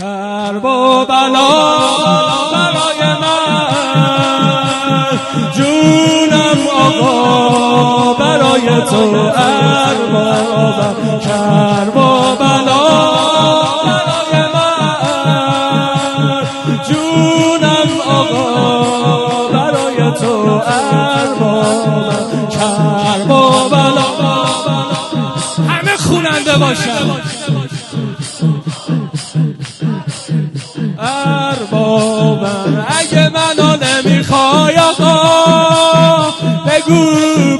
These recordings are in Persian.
کرب و بلا برای من. جونم آقا برای تو اربابم کرب و بلا برای من. جونم آقا برای تو اربابم کرب و بلا. همه خوننده باشن. اربابم اگه منو نمی‌خوای آقا بگو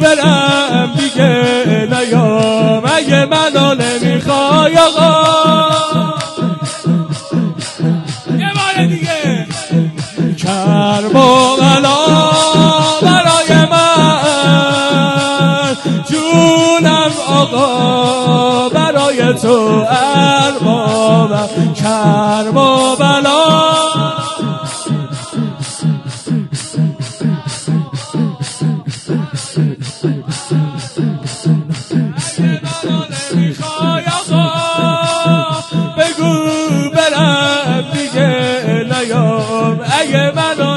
برم دیگه نیام. اگه منو نمی‌خوای آقا. یه بار دیگه. کرب و برای من. جونم آقا برای تو اربابم. کرب و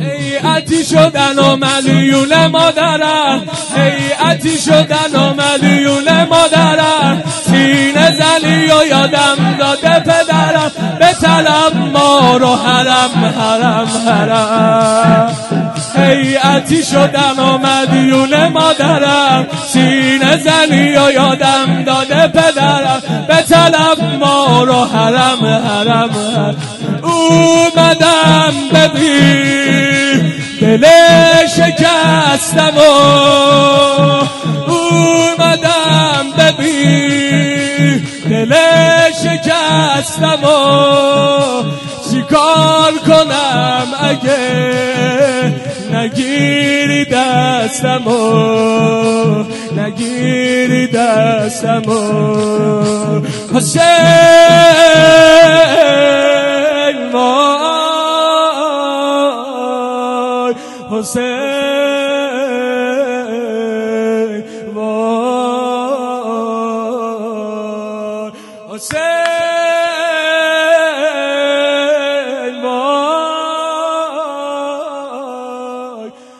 هیئتی شدن و ملیون مادرم هیئتی شدن و ملیون مادرم. سینه زنی و یادم داده طلب ما رو حرم حرم حرم. هیئتی شدن و ملیون مادرم. سینه زنی و یادم داده پدرم. به طلب ما رو حرم حرم, حرم. اومدم ببین دل شکستم و اومدم ببین. شکستم و چیکار کنم اگه نگیری دستم و نگیری دستم و حسین وای حسین وای حسین